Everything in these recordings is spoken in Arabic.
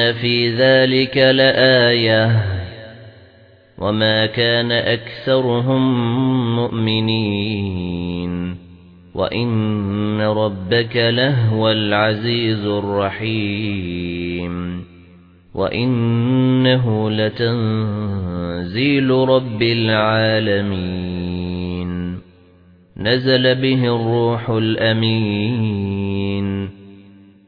إن في ذلك لآية وما كان أكثرهم مؤمنين وإن ربك لهو العزيز الرحيم وإنه لتنزيل رب العالمين نزل به الروح الأمين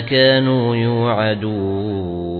كانوا يوعدون.